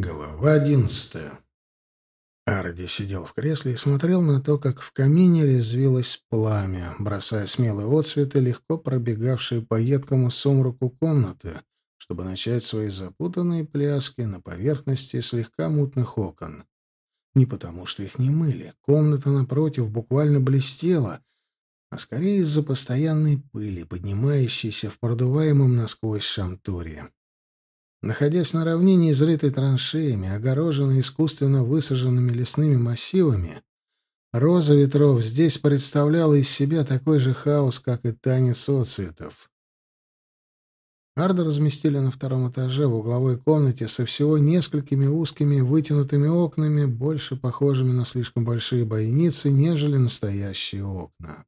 Глава одиннадцатая. Арди сидел в кресле и смотрел на то, как в камине резвилось пламя, бросая смелые отсветы, легко пробегавшие по едкому сумраку комнаты, чтобы начать свои запутанные пляски на поверхности слегка мутных окон. Не потому, что их не мыли. Комната напротив буквально блестела, а скорее из-за постоянной пыли, поднимающейся в продуваемом насквозь шамтуре. Находясь на равнине, изрытой траншеями, огороженной искусственно высаженными лесными массивами, роза ветров здесь представляла из себя такой же хаос, как и танец отцветов. Арда разместили на втором этаже в угловой комнате со всего несколькими узкими вытянутыми окнами, больше похожими на слишком большие бойницы, нежели настоящие окна.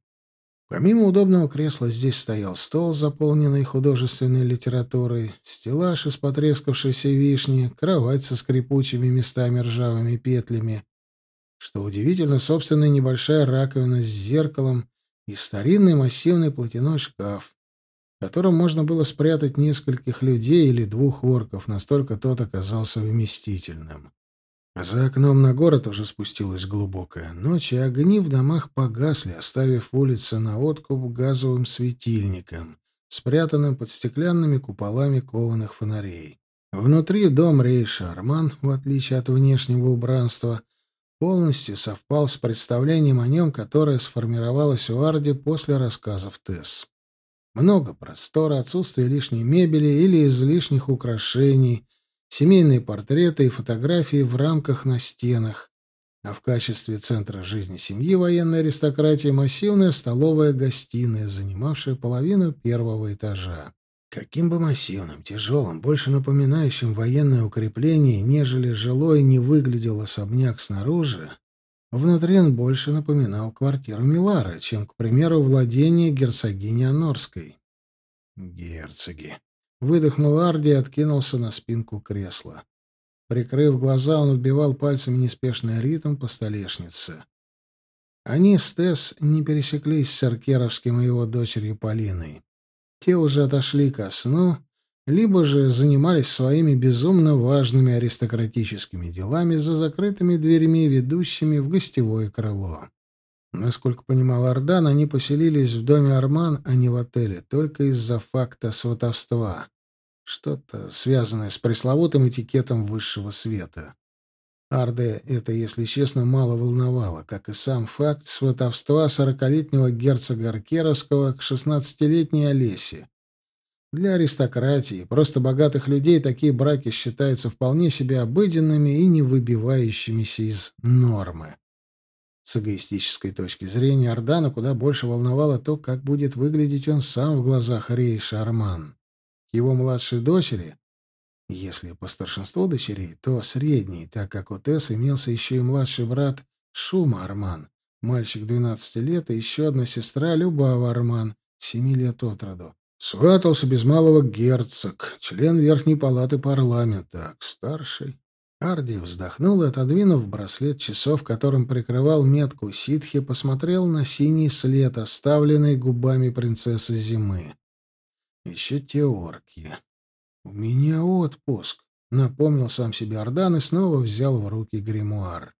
Помимо удобного кресла здесь стоял стол, заполненный художественной литературой, стеллаж из потрескавшейся вишни, кровать со скрипучими местами ржавыми петлями. Что удивительно, собственная небольшая раковина с зеркалом и старинный массивный платяной шкаф, в котором можно было спрятать нескольких людей или двух орков, настолько тот оказался вместительным. За окном на город уже спустилась глубокая ночь, и огни в домах погасли, оставив улицы на откуп газовым светильником, спрятанным под стеклянными куполами кованых фонарей. Внутри дом Рейша Арман, в отличие от внешнего убранства, полностью совпал с представлением о нем, которое сформировалось у Арди после рассказов Тесс. Много простора, отсутствие лишней мебели или излишних украшений — семейные портреты и фотографии в рамках на стенах, а в качестве центра жизни семьи военной аристократии массивная столовая гостиная, занимавшая половину первого этажа. Каким бы массивным, тяжелым, больше напоминающим военное укрепление, нежели жилой не выглядел особняк снаружи, внутри он больше напоминал квартиру Милара, чем, к примеру, владение герцогини Анорской. Герцоги. Выдохнул Арди и откинулся на спинку кресла. Прикрыв глаза, он отбивал пальцами неспешный ритм по столешнице. Они с Тесс не пересеклись с Аркеровским и его дочерью Полиной. Те уже отошли ко сну, либо же занимались своими безумно важными аристократическими делами за закрытыми дверьми, ведущими в гостевое крыло. Насколько понимал Ардан, они поселились в доме Арман, а не в отеле, только из-за факта сватовства. Что-то связанное с пресловутым этикетом высшего света. Арде это, если честно, мало волновало, как и сам факт сватовства сорокалетнего герцога Аркеровского к шестнадцатилетней Олесе. Для аристократии, просто богатых людей, такие браки считаются вполне себе обыденными и не выбивающимися из нормы. С эгоистической точки зрения Ордана куда больше волновало то, как будет выглядеть он сам в глазах Рей Шарман. К его младшей дочери, если по старшинству дочерей, то средней, так как у Тесс имелся еще и младший брат Шума Арман, мальчик 12 лет, и еще одна сестра Любава Арман, 7 лет от роду. Сватался без малого герцог, член Верхней палаты парламента, к старшей Арди вздохнул и, отодвинув браслет часов, которым прикрывал метку ситхи, посмотрел на синий след, оставленный губами принцессы зимы. Еще те орки. «У меня отпуск», — напомнил сам себе Ордан и снова взял в руки гримуар.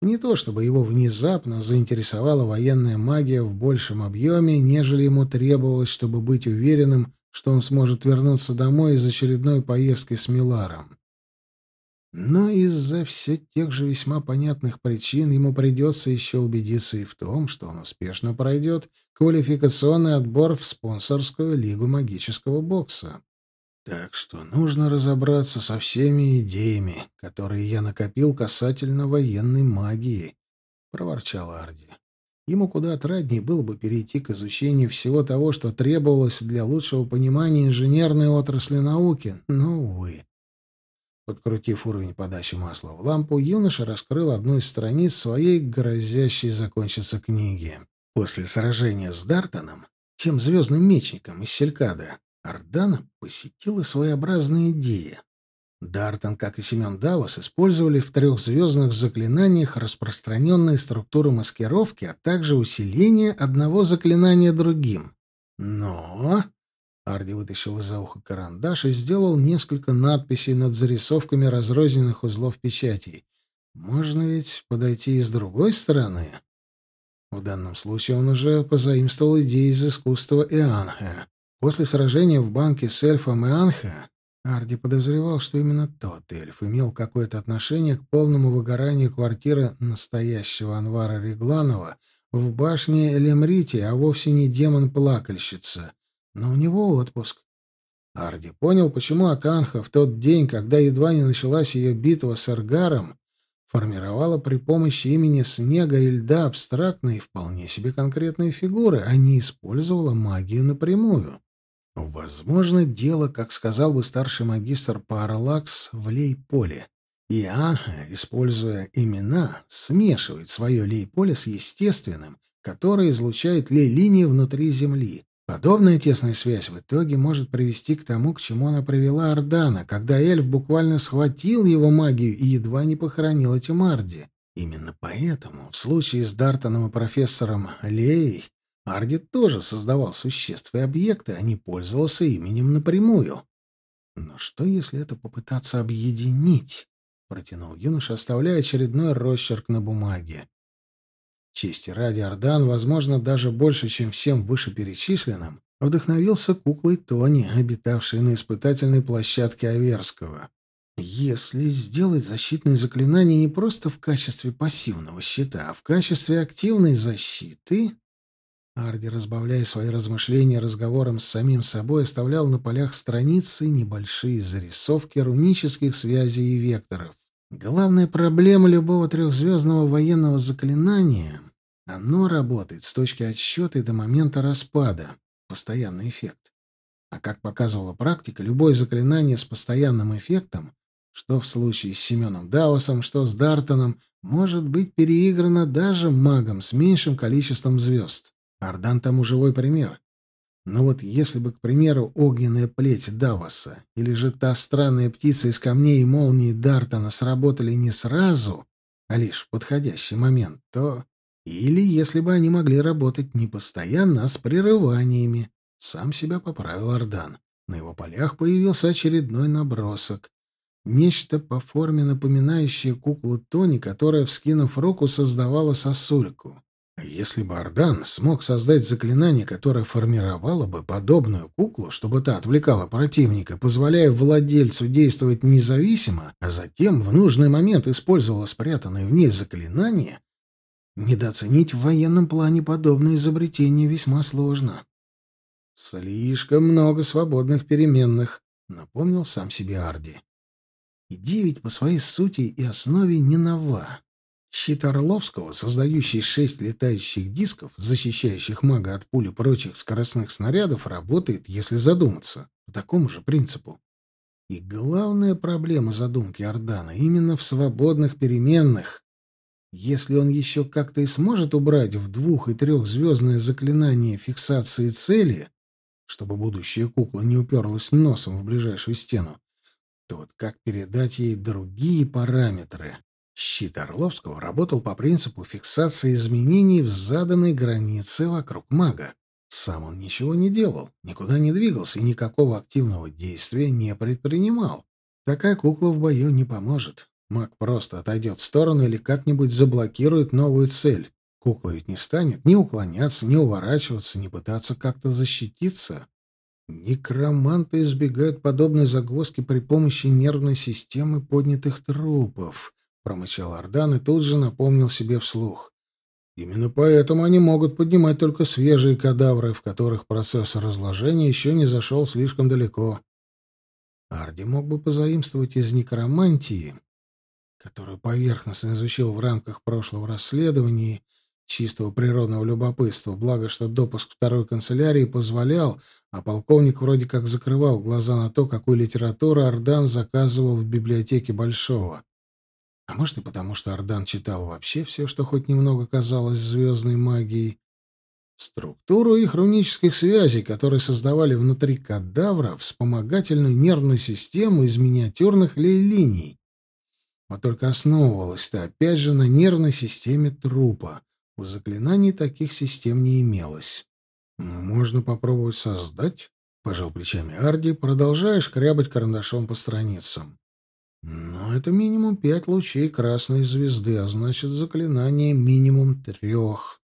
Не то чтобы его внезапно заинтересовала военная магия в большем объеме, нежели ему требовалось, чтобы быть уверенным, что он сможет вернуться домой из очередной поездки с Миларом. Но из-за все тех же весьма понятных причин ему придется еще убедиться и в том, что он успешно пройдет квалификационный отбор в спонсорскую лигу магического бокса. Так что нужно разобраться со всеми идеями, которые я накопил касательно военной магии, — проворчал Арди. Ему куда отраднее было бы перейти к изучению всего того, что требовалось для лучшего понимания инженерной отрасли науки, но, увы. Подкрутив уровень подачи масла в лампу, юноша раскрыл одну из страниц своей грозящей закончиться книги. После сражения с Дартоном, тем звездным мечником из Селькада, Ордана посетила своеобразная идея. Дартон, как и Семен Давос, использовали в трехзвездных заклинаниях распространенные структуры маскировки, а также усиление одного заклинания другим. Но Арди вытащил из-за уха карандаш и сделал несколько надписей над зарисовками разрозненных узлов печатей. Можно ведь подойти и с другой стороны. В данном случае он уже позаимствовал идеи из искусства Ианха. После сражения в банке с эльфом Ианха Арди подозревал, что именно тот эльф имел какое-то отношение к полному выгоранию квартиры настоящего Анвара Регланова в башне Элемрити, а вовсе не демон-плакальщица. Но у него отпуск. Арди понял, почему Атанха в тот день, когда едва не началась ее битва с Эргаром, формировала при помощи имени снега и льда абстрактные, вполне себе конкретные фигуры, а не использовала магию напрямую. Возможно, дело, как сказал бы старший магистр Парлакс, в лей-поле. И Анха, используя имена, смешивает свое лей-поле с естественным, которое излучает лей-линии внутри Земли. Подобная тесная связь в итоге может привести к тому, к чему она привела Ордана, когда эльф буквально схватил его магию и едва не похоронил эти Марди. Именно поэтому в случае с Дартоном и профессором Леей Арди тоже создавал существ и объекты, а не пользовался именем напрямую. Но что, если это попытаться объединить? Протянул юноша, оставляя очередной росчерк на бумаге. Чести ради Ордан, возможно, даже больше, чем всем вышеперечисленным, вдохновился куклой Тони, обитавшей на испытательной площадке Аверского. Если сделать защитное заклинание не просто в качестве пассивного щита, а в качестве активной защиты, Арди, разбавляя свои размышления разговором с самим собой, оставлял на полях страницы небольшие зарисовки рунических связей и векторов. Главная проблема любого трехзвездного военного заклинания — оно работает с точки отсчета и до момента распада. Постоянный эффект. А как показывала практика, любое заклинание с постоянным эффектом, что в случае с Семеном Даусом, что с Дартоном, может быть переиграно даже магом с меньшим количеством звезд. Ардан тому живой пример. Но вот если бы, к примеру, огненная плеть Давоса или же та странная птица из камней и молнии Дартона сработали не сразу, а лишь в подходящий момент, то... Или если бы они могли работать не постоянно, а с прерываниями. Сам себя поправил Ардан. На его полях появился очередной набросок. Нечто по форме напоминающее куклу Тони, которая, вскинув руку, создавала сосульку. Если бы Ардан смог создать заклинание, которое формировало бы подобную куклу, чтобы та отвлекала противника, позволяя владельцу действовать независимо, а затем в нужный момент использовала спрятанное в ней заклинание, недооценить в военном плане подобное изобретение весьма сложно. «Слишком много свободных переменных», — напомнил сам себе Арди. «Идея ведь по своей сути и основе не нова». Щит Орловского, создающий шесть летающих дисков, защищающих мага от пули прочих скоростных снарядов, работает, если задуматься, по такому же принципу. И главная проблема задумки Ордана именно в свободных переменных. Если он еще как-то и сможет убрать в двух- и трехзвездное заклинание фиксации цели, чтобы будущая кукла не уперлась носом в ближайшую стену, то вот как передать ей другие параметры? Щит Орловского работал по принципу фиксации изменений в заданной границе вокруг мага. Сам он ничего не делал, никуда не двигался и никакого активного действия не предпринимал. Такая кукла в бою не поможет. Маг просто отойдет в сторону или как-нибудь заблокирует новую цель. Кукла ведь не станет ни уклоняться, ни уворачиваться, ни пытаться как-то защититься. Некроманты избегают подобной загвоздки при помощи нервной системы поднятых трупов промычал Ардан и тут же напомнил себе вслух. Именно поэтому они могут поднимать только свежие кадавры, в которых процесс разложения еще не зашел слишком далеко. Арди мог бы позаимствовать из некромантии, которую поверхностно изучил в рамках прошлого расследования чистого природного любопытства, благо что допуск второй канцелярии позволял, а полковник вроде как закрывал глаза на то, какую литературу Ардан заказывал в библиотеке Большого. А может и потому, что Ардан читал вообще все, что хоть немного казалось звездной магией. Структуру их рунических связей, которые создавали внутри кадавра вспомогательную нервную систему из миниатюрных лей-линий. Вот только основывалась-то опять же на нервной системе трупа. У заклинаний таких систем не имелось. «Можно попробовать создать?» пожал плечами Арди, продолжая шкрябать карандашом по страницам. Но это минимум пять лучей красной звезды, а значит, заклинание минимум трех.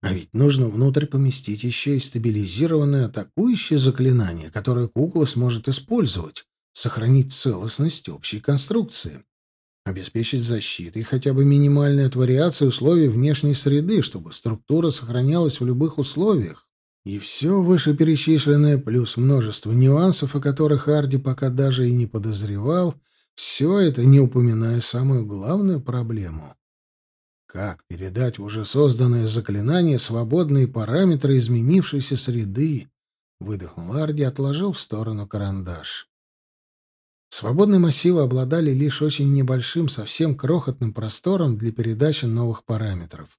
А ведь нужно внутрь поместить еще и стабилизированное атакующее заклинание, которое кукла сможет использовать, сохранить целостность общей конструкции, обеспечить защитой хотя бы минимальной от вариации условий внешней среды, чтобы структура сохранялась в любых условиях. И все вышеперечисленное, плюс множество нюансов, о которых Арди пока даже и не подозревал, все это не упоминая самую главную проблему как передать в уже созданное заклинание свободные параметры изменившейся среды? Выдохнул Арди, отложил в сторону карандаш. Свободные массивы обладали лишь очень небольшим, совсем крохотным простором для передачи новых параметров.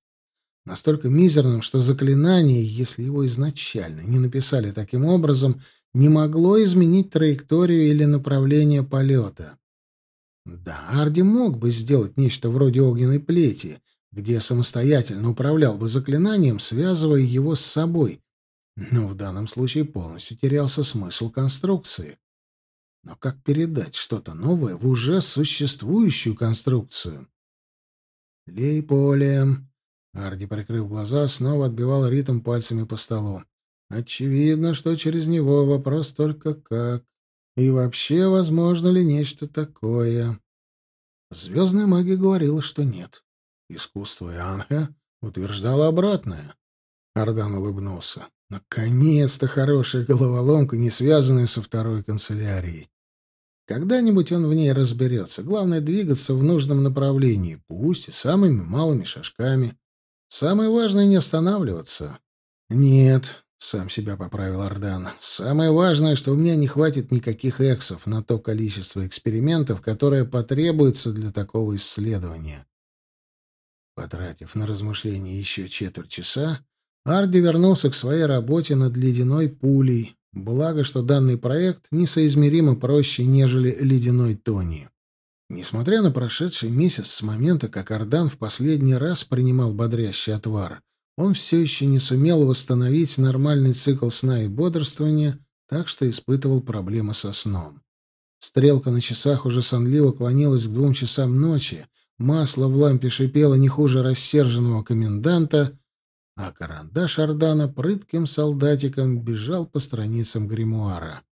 Настолько мизерным, что заклинание, если его изначально не написали таким образом, не могло изменить траекторию или направление полета. Да, Арди мог бы сделать нечто вроде огненной плети, где самостоятельно управлял бы заклинанием, связывая его с собой. Но в данном случае полностью терялся смысл конструкции. Но как передать что-то новое в уже существующую конструкцию? «Лей поле!» Арди, прикрыв глаза, снова отбивал ритм пальцами по столу. «Очевидно, что через него вопрос только как. И вообще, возможно ли нечто такое?» Звездная магия говорила, что нет. Искусство Ианха утверждало обратное. Ардан улыбнулся. Наконец-то хорошая головоломка, не связанная со второй канцелярией. Когда-нибудь он в ней разберется. Главное — двигаться в нужном направлении, пусть и самыми малыми шажками. Самое важное — не останавливаться. Нет, — сам себя поправил Ардан. «Самое важное, что у меня не хватит никаких эксов на то количество экспериментов, которое потребуется для такого исследования. Потратив на размышления еще четверть часа, Арди вернулся к своей работе над ледяной пулей, благо, что данный проект несоизмеримо проще, нежели ледяной Тони. Несмотря на прошедший месяц с момента, как Ардан в последний раз принимал бодрящий отвар, он все еще не сумел восстановить нормальный цикл сна и бодрствования, так что испытывал проблемы со сном. Стрелка на часах уже сонливо клонилась к двум часам ночи, Масло в лампе шипело не хуже рассерженного коменданта, а карандаш Ордана прытким солдатиком бежал по страницам гримуара.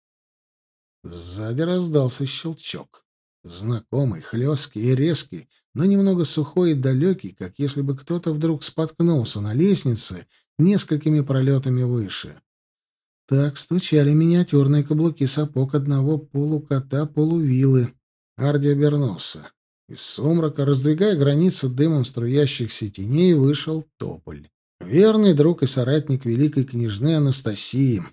Сзади раздался щелчок. Знакомый, хлесткий и резкий, но немного сухой и далекий, как если бы кто-то вдруг споткнулся на лестнице несколькими пролетами выше. Так стучали миниатюрные каблуки сапог одного полукота-полувилы. Арди обернулся. Из сумрака, раздвигая границы дымом струящихся теней, вышел Тополь. Верный друг и соратник великой княжны Анастасии.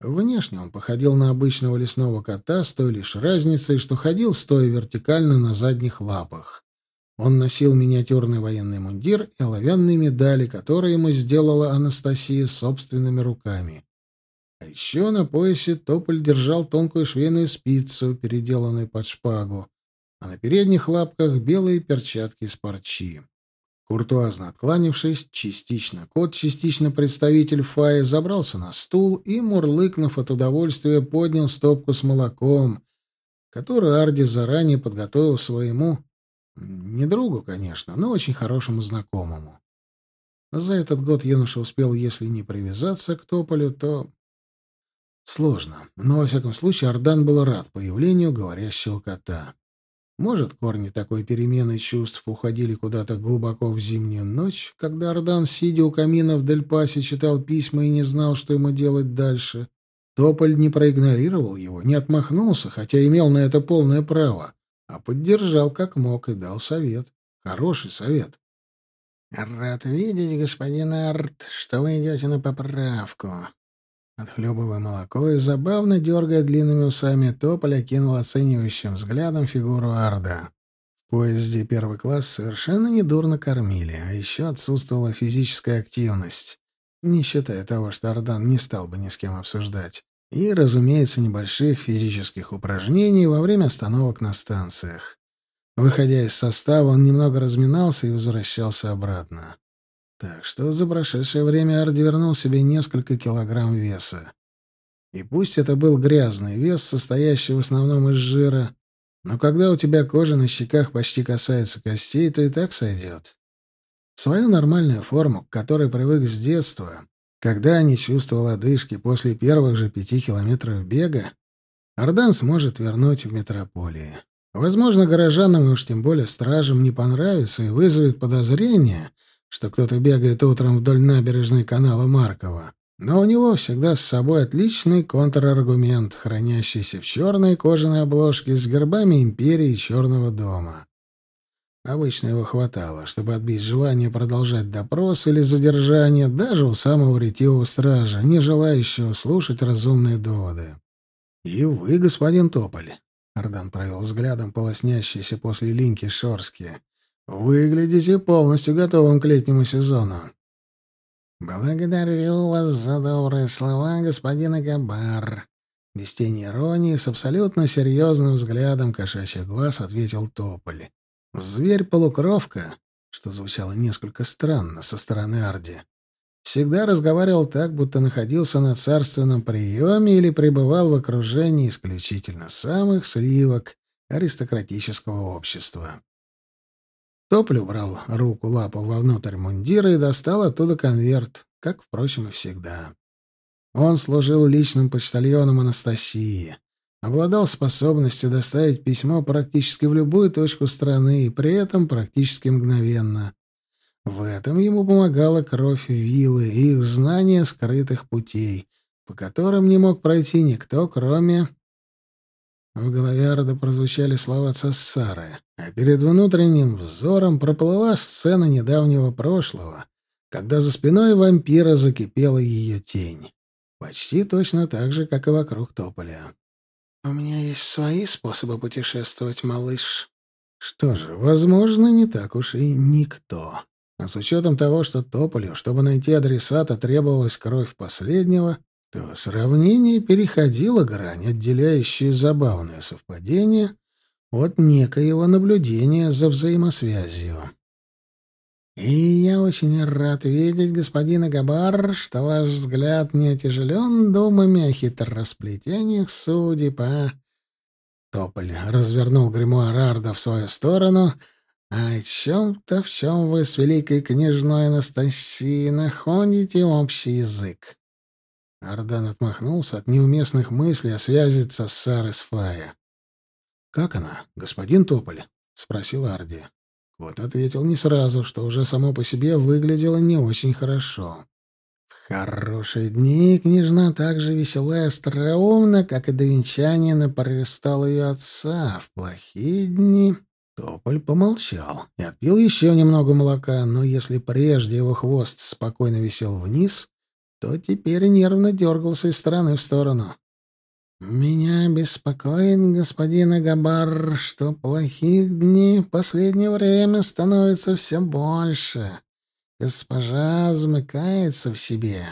Внешне он походил на обычного лесного кота с той лишь разницей, что ходил стоя вертикально на задних лапах. Он носил миниатюрный военный мундир и оловянные медали, которые ему сделала Анастасия собственными руками. А еще на поясе Тополь держал тонкую швейную спицу, переделанную под шпагу а на передних лапках белые перчатки из парчи. Куртуазно откланившись, частично кот, частично представитель Фаи забрался на стул и, мурлыкнув от удовольствия, поднял стопку с молоком, которую Арди заранее подготовил своему, не другу, конечно, но очень хорошему знакомому. За этот год юноша успел, если не привязаться к тополю, то... Сложно, но, во всяком случае, Ардан был рад появлению говорящего кота. Может, корни такой перемены чувств уходили куда-то глубоко в зимнюю ночь, когда Ардан, сидя у камина в Дельпасе, читал письма и не знал, что ему делать дальше. Тополь не проигнорировал его, не отмахнулся, хотя имел на это полное право, а поддержал как мог и дал совет. Хороший совет. «Рад видеть, господин Арт, что вы идете на поправку», Отхлебывая молоко и забавно дергая длинными усами, Тополь окинул оценивающим взглядом фигуру Арда. В поезде первый класс совершенно недурно кормили, а еще отсутствовала физическая активность, не считая того, что Ардан не стал бы ни с кем обсуждать. И, разумеется, небольших физических упражнений во время остановок на станциях. Выходя из состава, он немного разминался и возвращался обратно. Так что за прошедшее время Арди вернул себе несколько килограмм веса. И пусть это был грязный вес, состоящий в основном из жира, но когда у тебя кожа на щеках почти касается костей, то и так сойдет. Свою нормальную форму, к которой привык с детства, когда не чувствовал одышки после первых же пяти километров бега, Ардан сможет вернуть в метрополии. Возможно, горожанам и уж тем более стражам не понравится и вызовет подозрение, что кто-то бегает утром вдоль набережной канала Маркова. Но у него всегда с собой отличный контраргумент, хранящийся в черной кожаной обложке с гербами империи Черного дома. Обычно его хватало, чтобы отбить желание продолжать допрос или задержание даже у самого ретивого стража, не желающего слушать разумные доводы. «И вы, господин Тополь», — Ардан провел взглядом полоснящиеся после линьки шорские, — «выглядите полностью готовым к летнему сезону. «Благодарю вас за добрые слова, господин Агабар», — без тени иронии, с абсолютно серьезным взглядом кошачьих глаз ответил Тополь. Зверь-полукровка, что звучало несколько странно со стороны Арди, всегда разговаривал так, будто находился на царственном приеме или пребывал в окружении исключительно самых сливок аристократического общества. Топль убрал руку-лапу вовнутрь мундира и достал оттуда конверт, как, впрочем, и всегда. Он служил личным почтальоном Анастасии, обладал способностью доставить письмо практически в любую точку страны и при этом практически мгновенно. В этом ему помогала кровь виллы и их знание скрытых путей, по которым не мог пройти никто, кроме в голове Арда прозвучали слова Цассары, а перед внутренним взором проплыла сцена недавнего прошлого, когда за спиной вампира закипела ее тень. Почти точно так же, как и вокруг тополя. «У меня есть свои способы путешествовать, малыш». Что же, возможно, не так уж и никто. А с учетом того, что Тополю, чтобы найти адресата, требовалась кровь последнего, то сравнение переходило грань, отделяющую забавное совпадение от некоего наблюдения за взаимосвязью. «И я очень рад видеть, господин Агабар, что ваш взгляд не отяжелен думами о хитросплетениях судеб, а...» Тополь развернул гримуар Арда в свою сторону. «А «О чем-то, в чем вы с великой княжной Анастасией находите общий язык?» Ардан отмахнулся от неуместных мыслей о связи с с Фая. «Как она, господин Тополь?» — спросил Арди. Вот ответил не сразу, что уже само по себе выглядело не очень хорошо. В хорошие дни княжна так же весела и остроумна, как и до венчания на престол ее отца. В плохие дни... Тополь помолчал и отпил еще немного молока, но если прежде его хвост спокойно висел вниз, то теперь нервно дергался из стороны в сторону. «Меня беспокоит, господин Агабар, что плохих дней в последнее время становится все больше. Госпожа замыкается в себе.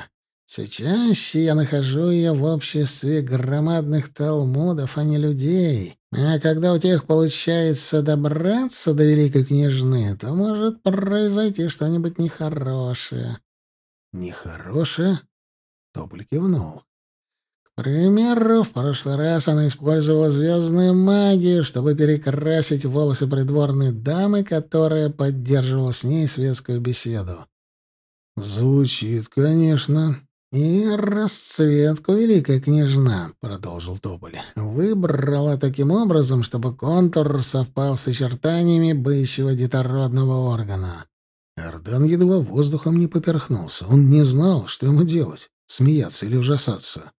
Все чаще я нахожу ее в обществе громадных талмудов, а не людей. А когда у тех получается добраться до великой княжны, то может произойти что-нибудь нехорошее. «Нехорошее?» Тополь кивнул. К примеру, в прошлый раз она использовала звездную магию, чтобы перекрасить волосы придворной дамы, которая поддерживала с ней светскую беседу. «Звучит, конечно», «И расцветку великая княжна», — продолжил Тополь, — «выбрала таким образом, чтобы контур совпал с очертаниями бычьего детородного органа. Эрдан едва воздухом не поперхнулся. Он не знал, что ему делать — смеяться или ужасаться.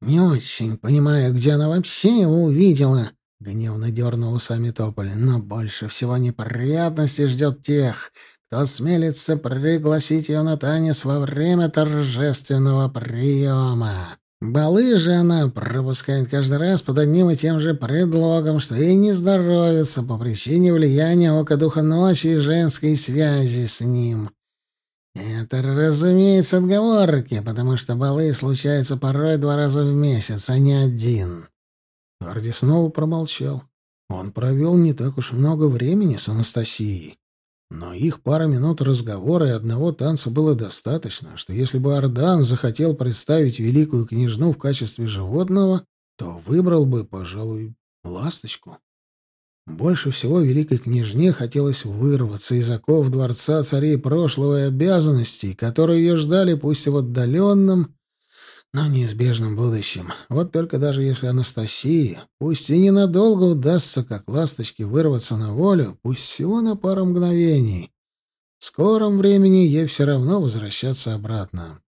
«Не очень понимаю, где она вообще его увидела», — гневно дернул усами Тополь. «Но больше всего неприятностей ждет тех, кто смелится пригласить ее на танец во время торжественного приема». Балы же она пропускает каждый раз под одним и тем же предлогом, что ей не здоровится по причине влияния ока духа ночи и женской связи с ним. Это, разумеется, отговорки, потому что балы случаются порой два раза в месяц, а не один. Арди снова промолчал. Он провел не так уж много времени с Анастасией. Но их пара минут разговора и одного танца было достаточно, что если бы Ардан захотел представить великую княжну в качестве животного, то выбрал бы, пожалуй, ласточку. Больше всего великой княжне хотелось вырваться из оков дворца царей прошлого и обязанностей, которые ее ждали пусть и в отдаленном, но неизбежном будущем. Вот только даже если Анастасии, пусть и ненадолго удастся, как ласточке, вырваться на волю, пусть всего на пару мгновений, в скором времени ей все равно возвращаться обратно.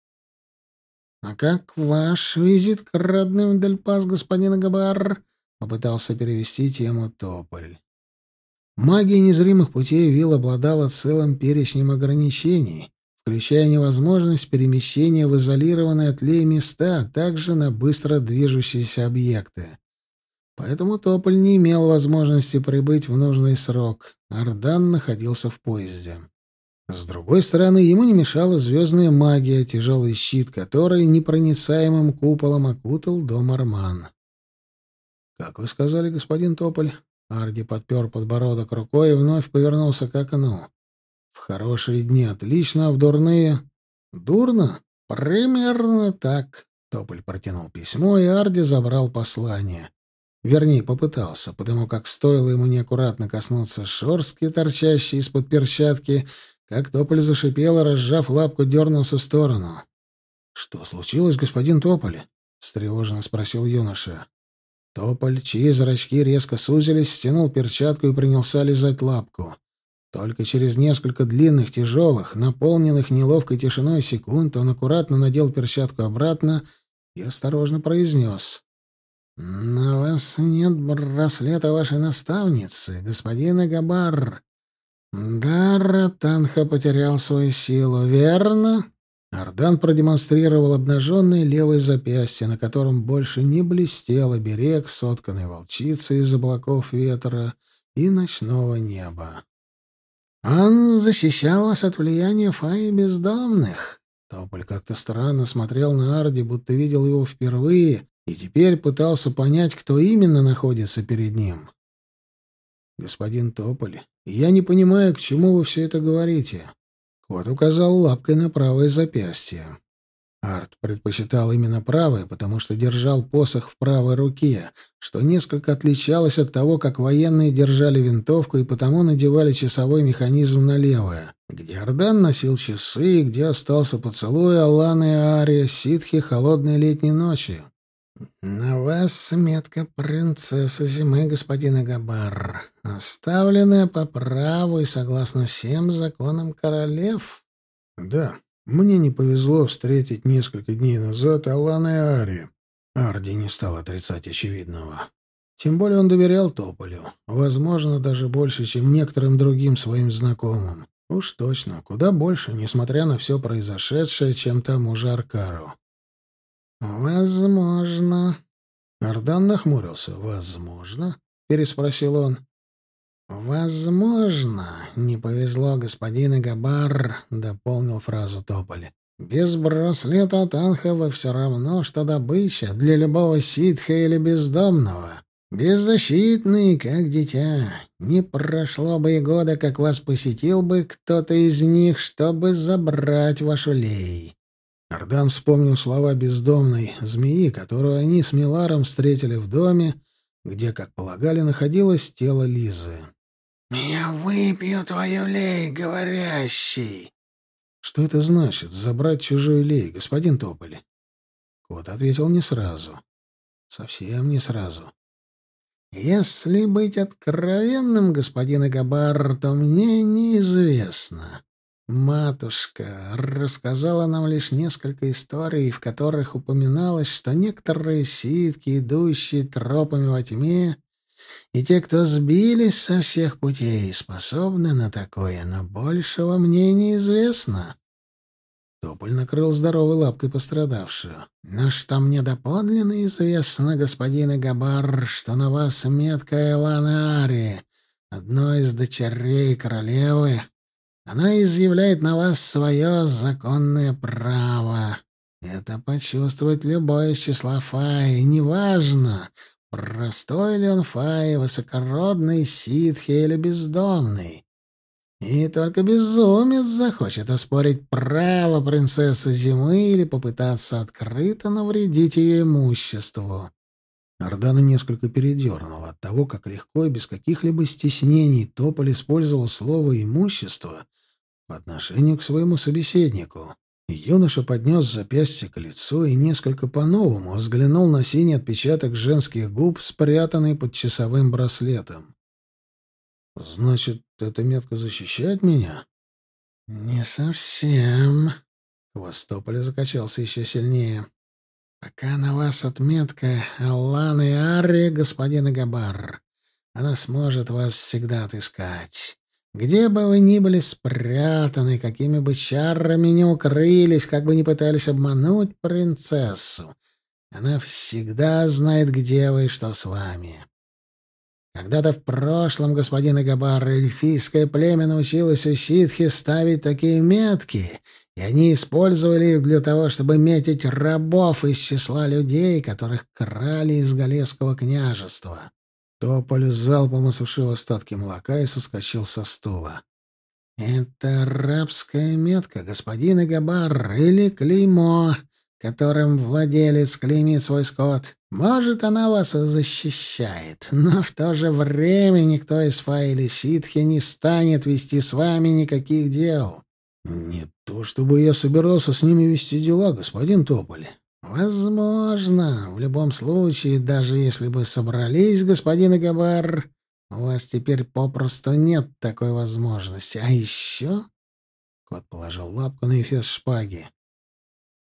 — А как ваш визит к родным Дельпас, господин Габар? Попытался перевести тему Тополь. Магия незримых путей Вил обладала целым перечнем ограничений, включая невозможность перемещения в изолированные от лей места, также на быстро движущиеся объекты. Поэтому Тополь не имел возможности прибыть в нужный срок. Ардан находился в поезде. С другой стороны, ему не мешала звездная магия, тяжелый щит который непроницаемым куполом окутал дом Арман. «Как вы сказали, господин Тополь?» Арди подпер подбородок рукой и вновь повернулся к окну. «В хорошие дни отлично, а в дурные...» «Дурно? Примерно так». Тополь протянул письмо, и Арди забрал послание. Вернее, попытался, потому как стоило ему неаккуратно коснуться шорстки, торчащей из-под перчатки, как Тополь зашипел и, разжав лапку, дернулся в сторону. «Что случилось, господин Тополь?» — встревоженно спросил юноша. Тополь, чьи зрачки резко сузились, стянул перчатку и принялся лизать лапку. Только через несколько длинных, тяжелых, наполненных неловкой тишиной секунд он аккуратно надел перчатку обратно и осторожно произнес. «На вас нет браслета вашей наставницы, господина Габар. Да, Танха потерял свою силу, верно?» Ардан продемонстрировал обнаженное левое запястье, на котором больше не блестел оберег, сотканный волчицей из облаков ветра и ночного неба. «Он защищал вас от влияния фаи бездомных». Тополь как-то странно смотрел на Арди, будто видел его впервые, и теперь пытался понять, кто именно находится перед ним. «Господин Тополь, я не понимаю, к чему вы все это говорите. Кот указал лапкой на правое запястье. Арт предпочитал именно правое, потому что держал посох в правой руке, что несколько отличалось от того, как военные держали винтовку и потому надевали часовой механизм на левое, где Ардан носил часы и где остался поцелуй Алланы и Ария ситхи холодной летней ночи. «На вас метка принцессы зимы, господин Агабар, оставленная по праву и согласно всем законам королев». «Да, мне не повезло встретить несколько дней назад Алана и Ари». Арди не стал отрицать очевидного. Тем более он доверял Тополю. Возможно, даже больше, чем некоторым другим своим знакомым. Уж точно, куда больше, несмотря на все произошедшее, чем тому же Аркару. «Возможно». Ардан нахмурился. «Возможно?» — переспросил он. «Возможно, не повезло господину Габар», — дополнил фразу Тополь. «Без браслета Танха вы все равно, что добыча для любого ситха или бездомного. Беззащитный, как дитя. Не прошло бы и года, как вас посетил бы кто-то из них, чтобы забрать вашу лей. Ардан вспомнил слова бездомной змеи, которую они с Миларом встретили в доме, где, как полагали, находилось тело Лизы. «Я выпью твою лей, говорящий!» «Что это значит, забрать чужой лей, господин Тополь?» Кот ответил не сразу. Совсем не сразу. «Если быть откровенным, господин Агабар, то мне неизвестно. Матушка рассказала нам лишь несколько историй, в которых упоминалось, что некоторые ситки, идущие тропами во тьме, и те, кто сбились со всех путей, способны на такое, но большего мне неизвестно. Тополь накрыл здоровой лапкой пострадавшую. «Но что мне доподлинно известно, господин Габар, что на вас метка Элана Ари, одной из дочерей королевы, она изъявляет на вас свое законное право. Это почувствует любой из числа Фаи, неважно, простой ли он Фаи, высокородный, ситхи или бездомный. И только безумец захочет оспорить право принцессы Зимы или попытаться открыто навредить ее имуществу. Ордана несколько передернула от того, как легко и без каких-либо стеснений Тополь использовал слово «имущество» по отношению к своему собеседнику. Юноша поднес запястье к лицу и несколько по-новому взглянул на синий отпечаток женских губ, спрятанный под часовым браслетом. «Значит, эта метка защищает меня?» «Не совсем». Хвостополя закачался еще сильнее. «Пока на вас отметка Аллан и Арри, господин Габар. Она сможет вас всегда отыскать. Где бы вы ни были спрятаны, какими бы чарами ни укрылись, как бы ни пытались обмануть принцессу, она всегда знает, где вы и что с вами. Когда-то в прошлом, господин Агабар, эльфийское племя научилось у ситхи ставить такие метки, и они использовали их для того, чтобы метить рабов из числа людей, которых крали из Галесского княжества. Тополь залпом осушил остатки молока и соскочил со стула. «Это рабская метка, господин Игабар, или клеймо, которым владелец клеймит свой скот. Может, она вас и защищает, но в то же время никто из Фа Ситхи не станет вести с вами никаких дел. «Не то чтобы я собирался с ними вести дела, господин Тополь». «Возможно. В любом случае, даже если бы собрались, господин Игабар, у вас теперь попросту нет такой возможности. А еще...» Кот положил лапку на эфес шпаги.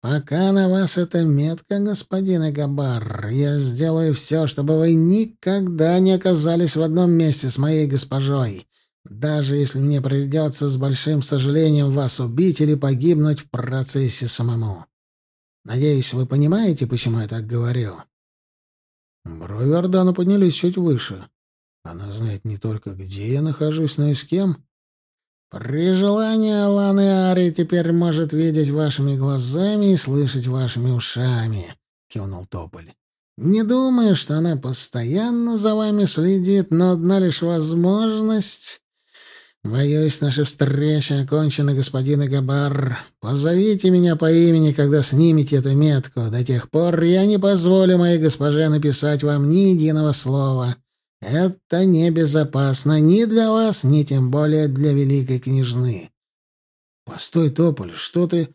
«Пока на вас эта метка, господин Игабар, я сделаю все, чтобы вы никогда не оказались в одном месте с моей госпожой даже если мне придется с большим сожалением вас убить или погибнуть в процессе самому. Надеюсь, вы понимаете, почему я так говорю?» Брови Ордана поднялись чуть выше. Она знает не только, где я нахожусь, но и с кем. «При желании Аланы Ари теперь может видеть вашими глазами и слышать вашими ушами», — кивнул Тополь. «Не думаю, что она постоянно за вами следит, но одна лишь возможность «Боюсь, наша встреча окончена, господин Агабар. Позовите меня по имени, когда снимете эту метку. До тех пор я не позволю моей госпоже написать вам ни единого слова. Это небезопасно ни для вас, ни тем более для великой княжны». «Постой, Тополь, что ты...»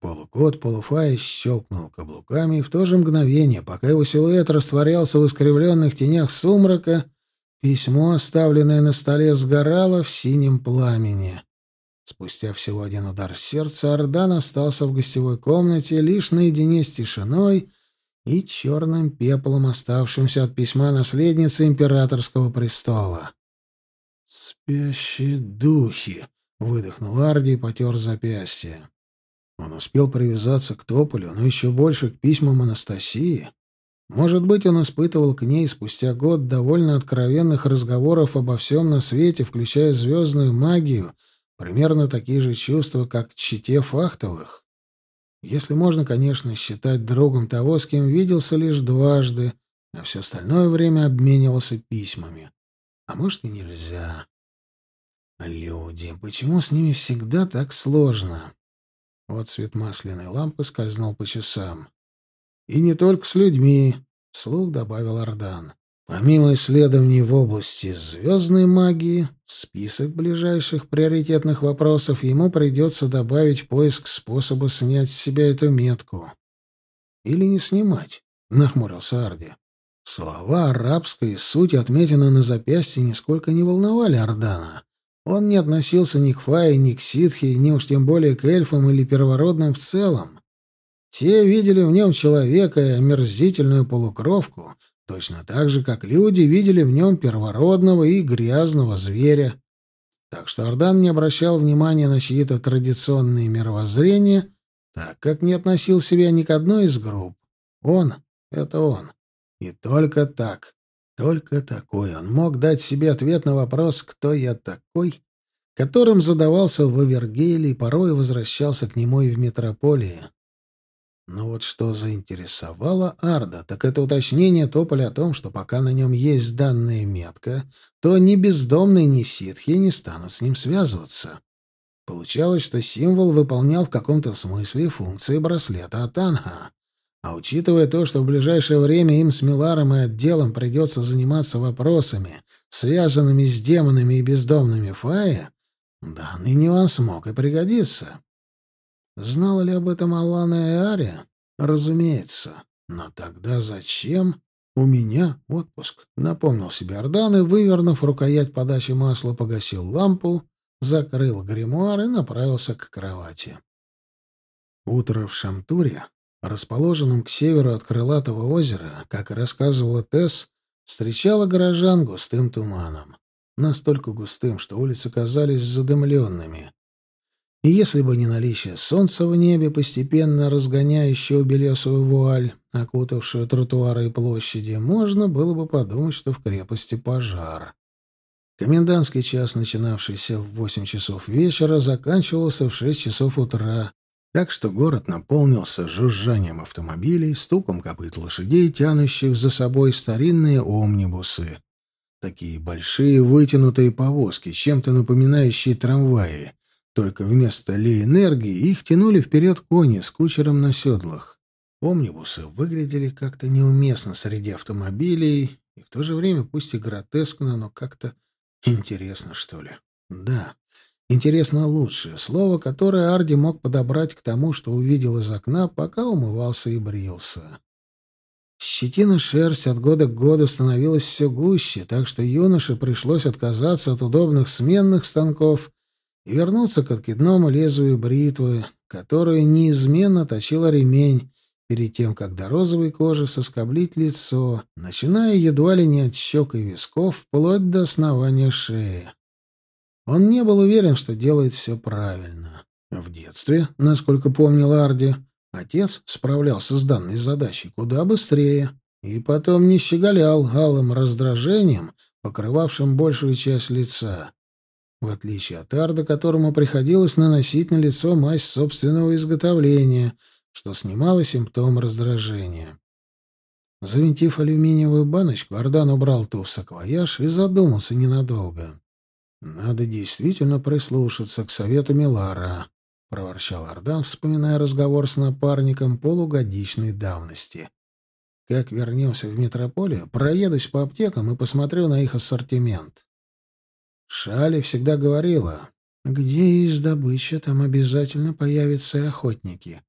Полукот Полуфай щелкнул каблуками, и в то же мгновение, пока его силуэт растворялся в искривленных тенях сумрака, Письмо, оставленное на столе, сгорало в синем пламени. Спустя всего один удар сердца Ордан остался в гостевой комнате лишь наедине с тишиной и черным пеплом, оставшимся от письма наследницы императорского престола. «Спящие духи!» — выдохнул Арди и потер запястье. Он успел привязаться к Тополю, но еще больше к письмам Анастасии. Может быть, он испытывал к ней спустя год довольно откровенных разговоров обо всем на свете, включая звездную магию, примерно такие же чувства, как к чите Фахтовых. Если можно, конечно, считать другом того, с кем виделся лишь дважды, а все остальное время обменивался письмами. А может, и нельзя. Люди, почему с ними всегда так сложно? Вот свет масляной лампы скользнул по часам. И не только с людьми, — вслух добавил Ардан. Помимо исследований в области звездной магии, в список ближайших приоритетных вопросов ему придется добавить поиск способа снять с себя эту метку. «Или не снимать», — нахмурился Арди. Слова арабской и суть отметины на запястье нисколько не волновали Ардана. Он не относился ни к Фае, ни к Ситхе, ни уж тем более к эльфам или первородным в целом. Те видели в нем человека и омерзительную полукровку, точно так же, как люди видели в нем первородного и грязного зверя. Так что Ордан не обращал внимания на чьи-то традиционные мировоззрения, так как не относил себя ни к одной из групп. Он — это он. И только так, только такой он мог дать себе ответ на вопрос «Кто я такой?», которым задавался в Авергейле и порой возвращался к нему и в метрополии. Но вот что заинтересовало Арда, так это уточнение Тополя о том, что пока на нем есть данная метка, то ни бездомный, ни ситхи не станут с ним связываться. Получалось, что символ выполнял в каком-то смысле функции браслета Атанха. А учитывая то, что в ближайшее время им с Миларом и отделом придется заниматься вопросами, связанными с демонами и бездомными Фая, данный нюанс мог и пригодиться. Знала ли об этом Алана и Ария? Разумеется. Но тогда зачем? У меня отпуск. Напомнил себе Ордан и, вывернув рукоять подачи масла, погасил лампу, закрыл гримуар и направился к кровати. Утро в Шамтуре, расположенном к северу от Крылатого озера, как и рассказывала Тесс, встречало горожан густым туманом. Настолько густым, что улицы казались задымленными. И если бы не наличие солнца в небе, постепенно разгоняющего белесую вуаль, окутавшую тротуары и площади, можно было бы подумать, что в крепости пожар. Комендантский час, начинавшийся в восемь часов вечера, заканчивался в шесть часов утра, так что город наполнился жужжанием автомобилей, стуком копыт лошадей, тянущих за собой старинные омнибусы. Такие большие вытянутые повозки, чем-то напоминающие трамваи, только вместо ли-энергии их тянули вперед кони с кучером на седлах. Омнибусы выглядели как-то неуместно среди автомобилей, и в то же время, пусть и гротескно, но как-то интересно, что ли. Да, интересно лучшее слово, которое Арди мог подобрать к тому, что увидел из окна, пока умывался и брился. Щетина шерсть от года к году становилась все гуще, так что юноше пришлось отказаться от удобных сменных станков и вернулся к откидному лезвию бритвы, которую неизменно точила ремень, перед тем, как до розовой кожи соскоблить лицо, начиная едва ли не от щек и висков, вплоть до основания шеи. Он не был уверен, что делает все правильно. В детстве, насколько помнил Арди, отец справлялся с данной задачей куда быстрее и потом не щеголял алым раздражением, покрывавшим большую часть лица в отличие от Арда, которому приходилось наносить на лицо мазь собственного изготовления, что снимало симптом раздражения. Завинтив алюминиевую баночку, Ардан убрал ту в саквояж и задумался ненадолго. «Надо действительно прислушаться к совету Милара», — проворчал Ардан, вспоминая разговор с напарником полугодичной давности. «Как вернемся в метрополию, проедусь по аптекам и посмотрю на их ассортимент. Шали всегда говорила, где есть добыча, там обязательно появятся и охотники.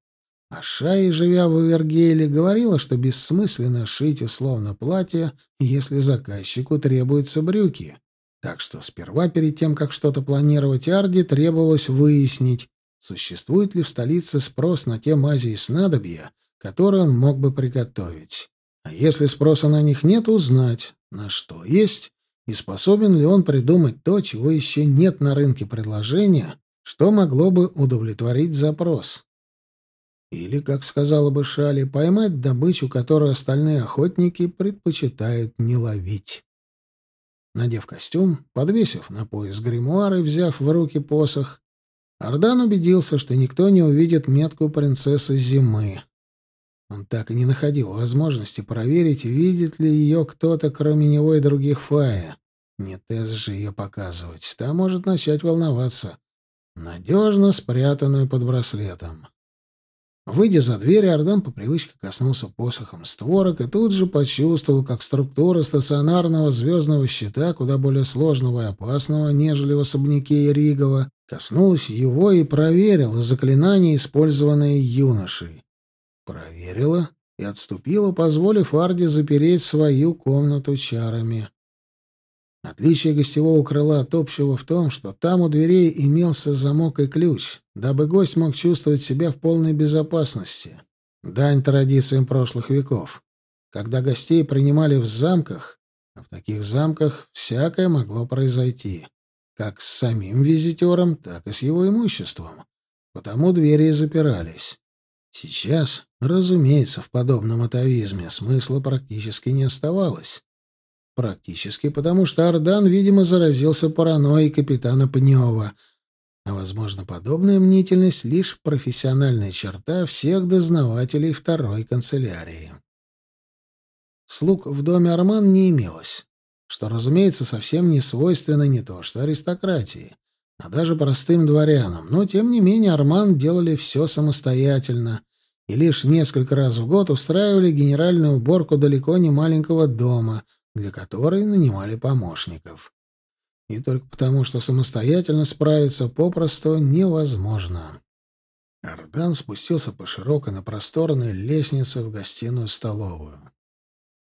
А Шай, живя в Эвергейле, говорила, что бессмысленно шить условно платье, если заказчику требуются брюки. Так что сперва, перед тем, как что-то планировать Арди, требовалось выяснить, существует ли в столице спрос на те мази и снадобья, которые он мог бы приготовить. А если спроса на них нет, узнать, на что есть, и способен ли он придумать то, чего еще нет на рынке предложения, что могло бы удовлетворить запрос. Или, как сказала бы Шали, поймать добычу, которую остальные охотники предпочитают не ловить. Надев костюм, подвесив на пояс гримуар и взяв в руки посох, Ардан убедился, что никто не увидит метку принцессы Зимы. Он так и не находил возможности проверить, видит ли ее кто-то, кроме него и других Фая. Не Тесс же ее показывать. Та может начать волноваться. Надежно спрятанную под браслетом. Выйдя за дверь, Ардан по привычке коснулся посохом створок и тут же почувствовал, как структура стационарного звездного щита, куда более сложного и опасного, нежели в особняке Иригова, коснулась его и проверила заклинание, использованное юношей. Проверила и отступила, позволив Арде запереть свою комнату чарами. Отличие гостевого крыла от общего в том, что там у дверей имелся замок и ключ, дабы гость мог чувствовать себя в полной безопасности. Дань традициям прошлых веков. Когда гостей принимали в замках, а в таких замках всякое могло произойти, как с самим визитером, так и с его имуществом. Потому двери и запирались. Сейчас, разумеется, в подобном атовизме смысла практически не оставалось. Практически потому, что Ардан, видимо, заразился паранойей капитана Пнева. А, возможно, подобная мнительность — лишь профессиональная черта всех дознавателей второй канцелярии. Слуг в доме Арман не имелось, что, разумеется, совсем не свойственно не то что аристократии, а даже простым дворянам, но, тем не менее, Арман делали все самостоятельно и лишь несколько раз в год устраивали генеральную уборку далеко не маленького дома, для которой нанимали помощников. И только потому, что самостоятельно справиться попросту невозможно. Ардан спустился по широкой, на просторной лестнице в гостиную-столовую.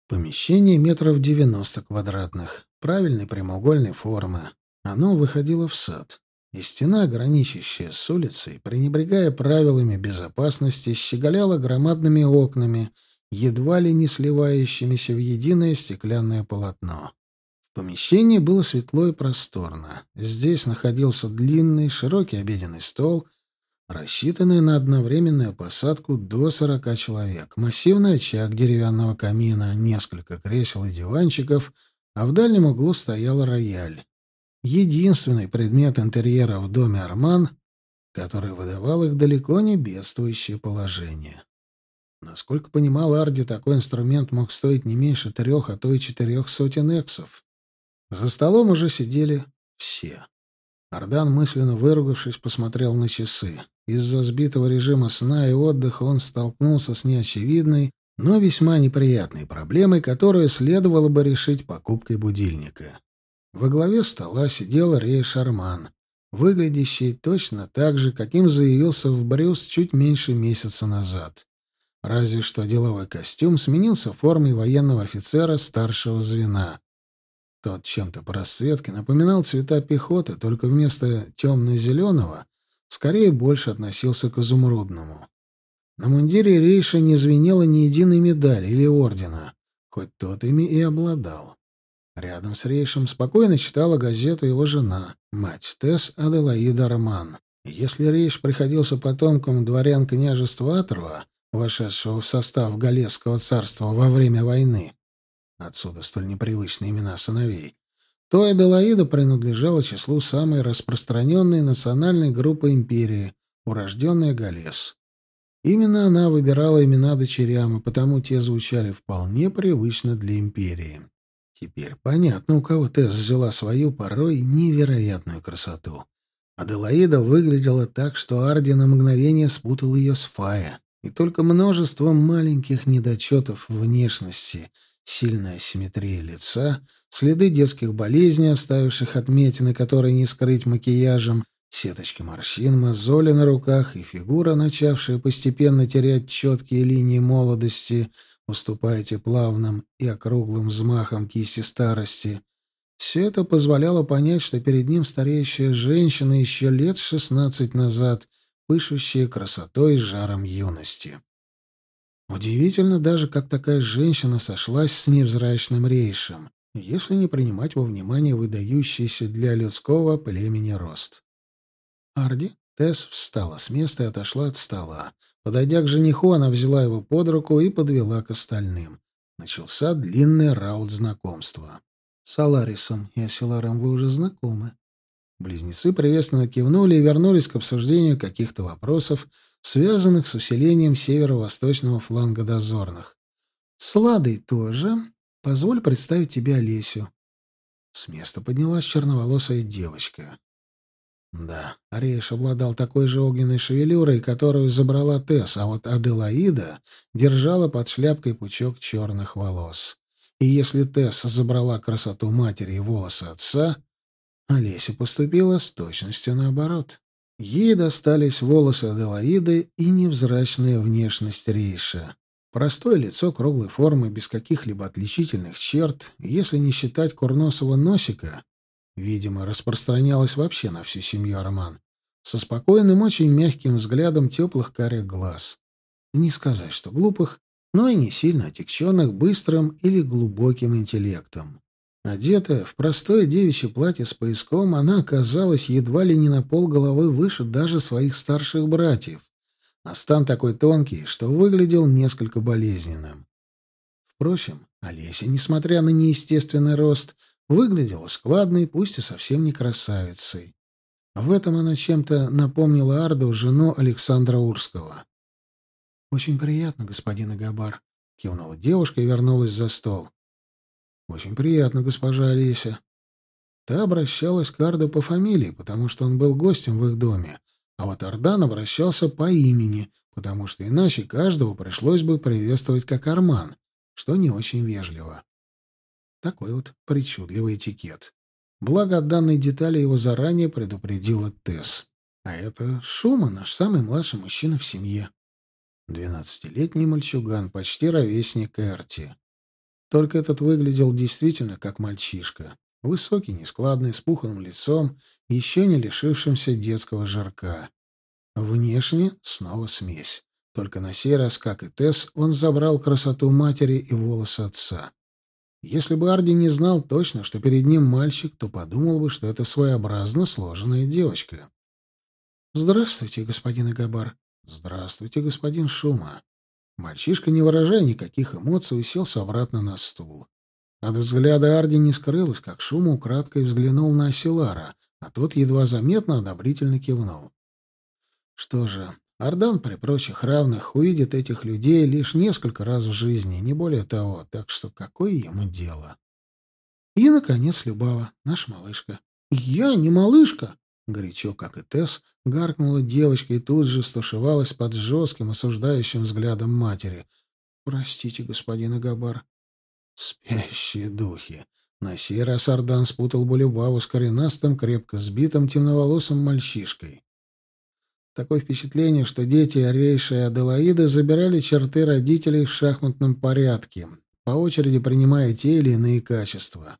Помещение метров девяносто квадратных, правильной прямоугольной формы. Оно выходило в сад, и стена, граничащая с улицей, пренебрегая правилами безопасности, щеголяла громадными окнами, едва ли не сливающимися в единое стеклянное полотно. В помещении было светло и просторно. Здесь находился длинный, широкий обеденный стол — рассчитанная на одновременную посадку до сорока человек, массивный очаг деревянного камина, несколько кресел и диванчиков, а в дальнем углу стоял рояль. Единственный предмет интерьера в доме Арман, который выдавал их далеко не бедствующее положение. Насколько понимал Арди, такой инструмент мог стоить не меньше трех, а то и четырех сотен эксов. За столом уже сидели все. Ардан, мысленно выругавшись, посмотрел на часы. Из-за сбитого режима сна и отдыха он столкнулся с неочевидной, но весьма неприятной проблемой, которую следовало бы решить покупкой будильника. Во главе стола сидел Рей Шарман, выглядящий точно так же, каким заявился в Брюс чуть меньше месяца назад. Разве что деловой костюм сменился формой военного офицера старшего звена. Тот чем-то по расцветке напоминал цвета пехоты, только вместо темно-зеленого скорее больше относился к изумрудному. На мундире Рейша не звенело ни единой медали или ордена, хоть тот ими и обладал. Рядом с Рейшем спокойно читала газету его жена, мать Тесс Аделаида Роман. если Рейш приходился потомком дворян княжества Атрова, вошедшего в состав Галесского царства во время войны, отсюда столь непривычные имена сыновей, то Эделаида принадлежала числу самой распространенной национальной группы империи, урожденная Галес. Именно она выбирала имена дочерям, и потому те звучали вполне привычно для империи. Теперь понятно, у кого Тесс взяла свою порой невероятную красоту. Аделаида выглядела так, что Арди на мгновение спутал ее с Фая, и только множеством маленьких недочетов внешности — Сильная симметрия лица, следы детских болезней, оставивших отметины, которые не скрыть макияжем, сеточки морщин, мозоли на руках и фигура, начавшая постепенно терять четкие линии молодости, уступая плавным и округлым взмахам кисти старости. Все это позволяло понять, что перед ним стареющая женщина еще лет шестнадцать назад, пышущая красотой и жаром юности. Удивительно даже, как такая женщина сошлась с невзрачным рейшем, если не принимать во внимание выдающийся для людского племени рост. Арди, Тесс встала с места и отошла от стола. Подойдя к жениху, она взяла его под руку и подвела к остальным. Начался длинный раут знакомства. «С Аларисом и Асиларом вы уже знакомы». Близнецы приветственно кивнули и вернулись к обсуждению каких-то вопросов, связанных с усилением северо-восточного фланга дозорных. «С Ладой тоже. Позволь представить тебе Олесю». С места поднялась черноволосая девочка. Да, Ареш обладал такой же огненной шевелюрой, которую забрала Тесс, а вот Аделаида держала под шляпкой пучок черных волос. И если Тесс забрала красоту матери и волосы отца, Олеся поступила с точностью наоборот. Ей достались волосы Аделаиды и невзрачная внешность Рейша. Простое лицо круглой формы, без каких-либо отличительных черт, если не считать курносого носика, видимо, распространялось вообще на всю семью Арман, со спокойным, очень мягким взглядом теплых карих глаз. Не сказать, что глупых, но и не сильно отягченных быстрым или глубоким интеллектом. Одетая в простое девичье платье с пояском, она оказалась едва ли не на пол головы выше даже своих старших братьев, а стан такой тонкий, что выглядел несколько болезненным. Впрочем, Олеся, несмотря на неестественный рост, выглядела складной, пусть и совсем не красавицей. В этом она чем-то напомнила Арду, жену Александра Урского. «Очень приятно, господин Агабар», — кивнула девушка и вернулась за стол. «Очень приятно, госпожа Олеся». Та обращалась к Арду по фамилии, потому что он был гостем в их доме, а вот Ардан обращался по имени, потому что иначе каждого пришлось бы приветствовать как Арман, что не очень вежливо. Такой вот причудливый этикет. Благо, от данной детали его заранее предупредила Тесс. А это Шума, наш самый младший мужчина в семье. Двенадцатилетний мальчуган, почти ровесник Эрти. Только этот выглядел действительно как мальчишка. Высокий, нескладный, с пухлым лицом, еще не лишившимся детского жирка. Внешне снова смесь. Только на сей раз, как и Тесс, он забрал красоту матери и волосы отца. Если бы Арди не знал точно, что перед ним мальчик, то подумал бы, что это своеобразно сложенная девочка. «Здравствуйте, господин Игабар». «Здравствуйте, господин Шума». Мальчишка, не выражая никаких эмоций, уселся обратно на стул. От взгляда Арди не скрылось, как Шума украдкой взглянул на Асилара, а тот едва заметно одобрительно кивнул. Что же, Ардан при прочих равных увидит этих людей лишь несколько раз в жизни, не более того, так что какое ему дело? И, наконец, Любава, наша малышка. «Я не малышка!» Горячо, как и Тесс, гаркнула девочка и тут же стушевалась под жестким, осуждающим взглядом матери. «Простите, господин Агабар». Спящие духи. На сей раз Ардан спутал Булюбаву с коренастым, крепко сбитым темноволосым мальчишкой. Такое впечатление, что дети Арейши и Аделаиды забирали черты родителей в шахматном порядке, по очереди принимая те или иные качества.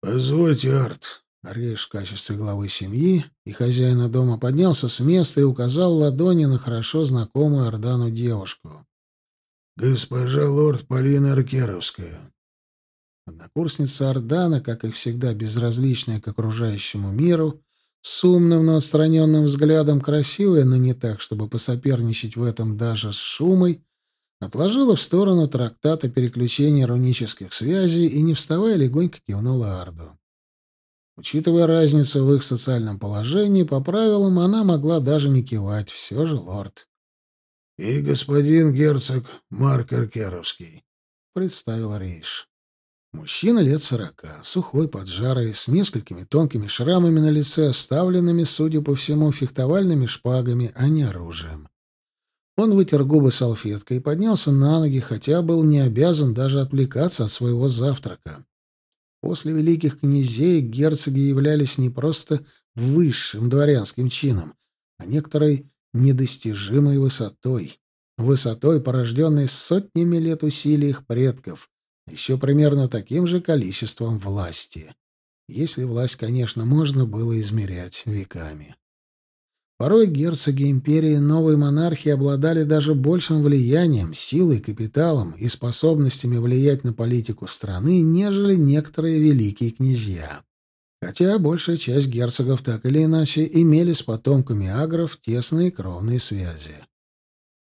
«Позвольте, Арт». Арейш в качестве главы семьи и хозяина дома поднялся с места и указал ладони на хорошо знакомую Ордану девушку. «Госпожа лорд Полина Аркеровская». Однокурсница Ордана, как и всегда безразличная к окружающему миру, с умным, но отстраненным взглядом, красивая, но не так, чтобы посоперничать в этом даже с шумой, отложила в сторону трактата переключения рунических связей и, не вставая, легонько кивнула Арду. Учитывая разницу в их социальном положении, по правилам она могла даже не кивать, все же лорд. — И господин герцог Марк Эркеровский, — представил Рейш. Мужчина лет сорока, сухой, поджарый, с несколькими тонкими шрамами на лице, оставленными, судя по всему, фехтовальными шпагами, а не оружием. Он вытер губы салфеткой и поднялся на ноги, хотя был не обязан даже отвлекаться от своего завтрака. После великих князей герцоги являлись не просто высшим дворянским чином, а некоторой недостижимой высотой. Высотой, порожденной сотнями лет усилий их предков, еще примерно таким же количеством власти. Если власть, конечно, можно было измерять веками. Порой герцоги империи новой монархии обладали даже большим влиянием, силой, капиталом и способностями влиять на политику страны, нежели некоторые великие князья. Хотя большая часть герцогов так или иначе имели с потомками агров тесные кровные связи.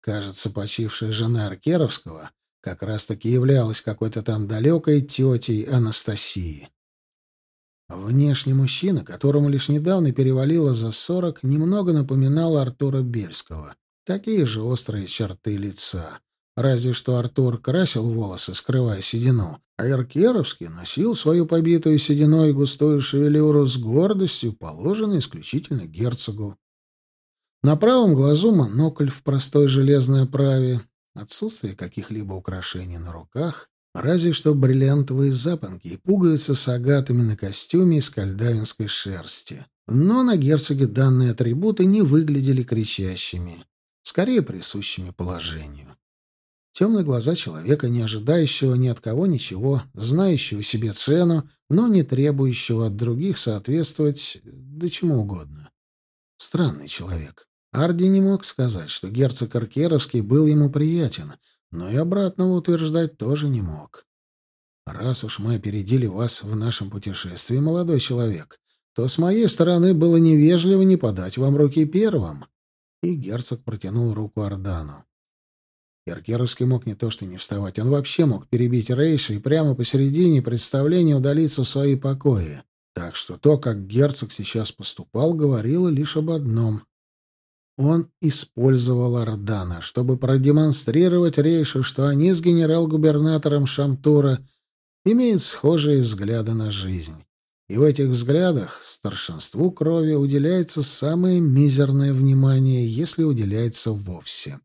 Кажется, почившая жена Аркеровского как раз-таки являлась какой-то там далекой тетей Анастасии. Внешний мужчина, которому лишь недавно перевалило за сорок, немного напоминал Артура Бельского. Такие же острые черты лица. Разве что Артур красил волосы, скрывая седину, а Иркеровский носил свою побитую сединой густую шевелюру с гордостью, положенной исключительно герцогу. На правом глазу монокль в простой железной оправе, Отсутствие каких-либо украшений на руках, разве что бриллиантовые запонки и пуговицы с агатами на костюме из кальдавинской шерсти. Но на герцоге данные атрибуты не выглядели кричащими, скорее присущими положению. Темные глаза человека, не ожидающего ни от кого ничего, знающего себе цену, но не требующего от других соответствовать да чему угодно. Странный человек. Арди не мог сказать, что герцог Аркеровский был ему приятен, но и обратного утверждать тоже не мог. «Раз уж мы опередили вас в нашем путешествии, молодой человек, то с моей стороны было невежливо не подать вам руки первым». И герцог протянул руку Ардану. Аркеровский мог не то что не вставать, он вообще мог перебить Рейша и прямо посередине представления удалиться в свои покои. Так что то, как герцог сейчас поступал, говорило лишь об одном. Он использовал Ордана, чтобы продемонстрировать Рейшу, что они с генерал-губернатором Шамтура имеют схожие взгляды на жизнь. И в этих взглядах старшинству крови уделяется самое мизерное внимание, если уделяется вовсе.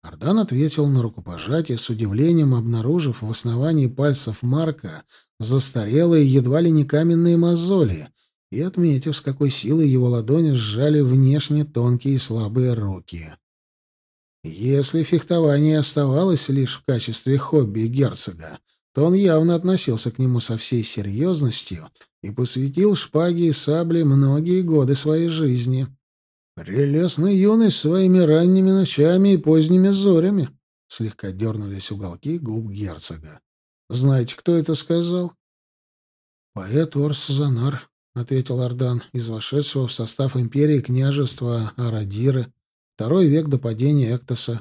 Ардан ответил на рукопожатие с удивлением, обнаружив в основании пальцев Марка застарелые, едва ли не каменные мозоли, и отметив, с какой силой его ладони сжали внешне тонкие и слабые руки. Если фехтование оставалось лишь в качестве хобби герцога, то он явно относился к нему со всей серьезностью и посвятил шпаге и сабле многие годы своей жизни. Прелестный юность своими ранними ночами и поздними зорями. Слегка дернулись уголки губ герцога. Знаете, кто это сказал? Поэт Орс Занар, — ответил Ардан, — из вошедшего в состав империи княжества Арадиры, второй век до падения Эктоса.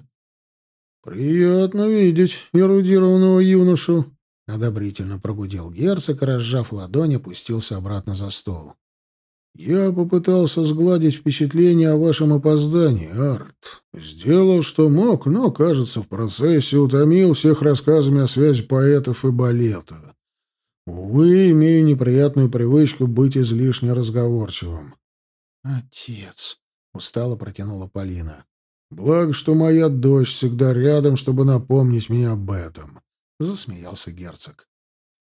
— Приятно видеть эрудированного юношу, — одобрительно прогудел герцог, разжав ладонь, опустился обратно за стол. «Я попытался сгладить впечатление о вашем опоздании, Арт. Сделал, что мог, но, кажется, в процессе утомил всех рассказами о связи поэтов и балета. Увы, имею неприятную привычку быть излишне разговорчивым». «Отец», — устало протянула Полина. «Благо, что моя дочь всегда рядом, чтобы напомнить мне об этом», — засмеялся герцог.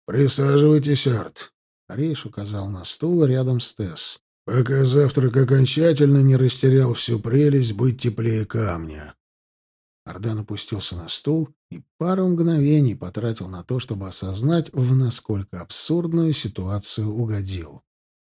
«Присаживайтесь, Арт. Рейш указал на стул рядом с Тесс. «Пока завтрак окончательно не растерял всю прелесть быть теплее камня». Ардан опустился на стул и пару мгновений потратил на то, чтобы осознать, в насколько абсурдную ситуацию угодил.